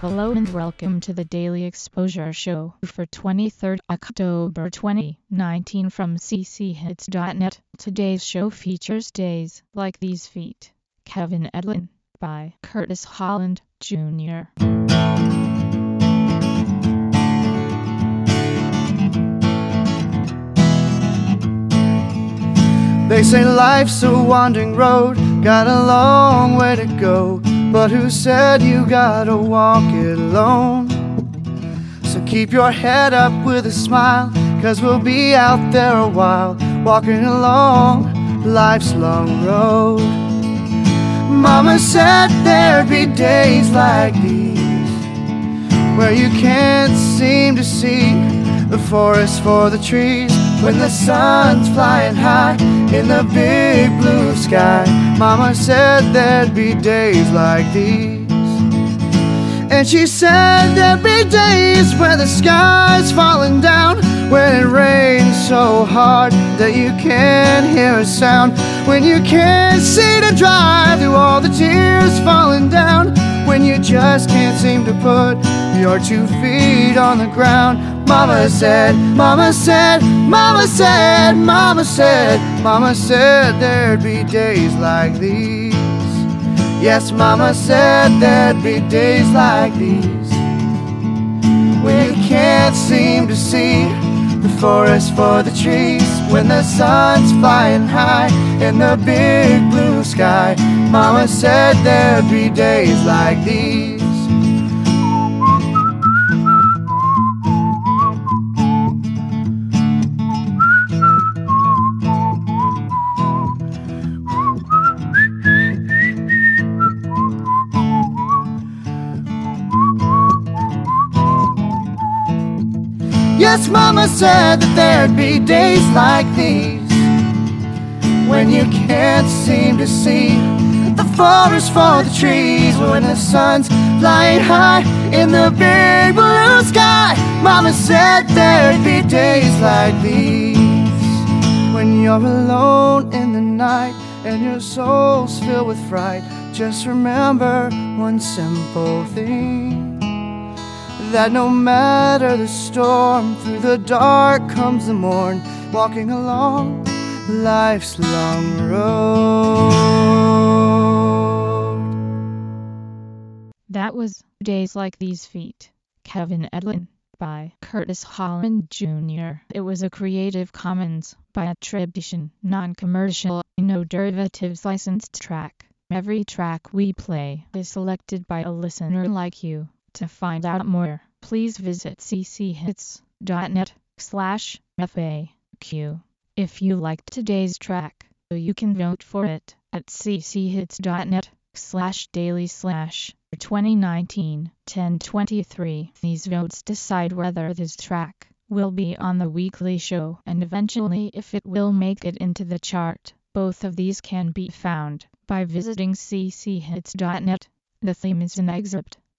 Hello and welcome to the Daily Exposure Show for 23rd October 2019 from cchits.net. Today's show features Days Like These Feet, Kevin Edlin, by Curtis Holland, Jr. They say life's a wandering road, got a long way to go. But who said you gotta walk it alone? So keep your head up with a smile, cause we'll be out there a while, walking along life's long road. Mama said there'd be days like these, where you can't seem to see the forest for the trees when the sun's flying high in the big blue sky. Mama said there'd be days like these. And she said there'd be days where the sky's falling down, when it rains so hard that you can't hear a sound, when you can't see to drive through all the tears falling down, when you just can't seem to put your two feet on the ground. Mama said, Mama said, Mama said, Mama said, Mama said there'd be days like these. Yes, Mama said there'd be days like these. When you can't seem to see the forest for the trees. When the sun's flying high in the big blue sky. Mama said there'd be days like these. Mama said that there'd be days like these when you can't seem to see the forest for the trees when the sun's flying high in the big blue sky. Mama said there'd be days like these when you're alone in the night and your soul's filled with fright. Just remember one simple thing that no matter the storm, through the dark comes the morn, walking along life's long road. That was Days Like These Feet, Kevin Edlin, by Curtis Holland Jr. It was a Creative Commons by attribution, non-commercial, no derivatives licensed track. Every track we play is selected by a listener like you. To find out more, please visit cchits.net slash FAQ. If you liked today's track, you can vote for it at cchits.net slash daily slash 2019 1023. These votes decide whether this track will be on the weekly show and eventually if it will make it into the chart. Both of these can be found by visiting cchits.net. The theme is an excerpt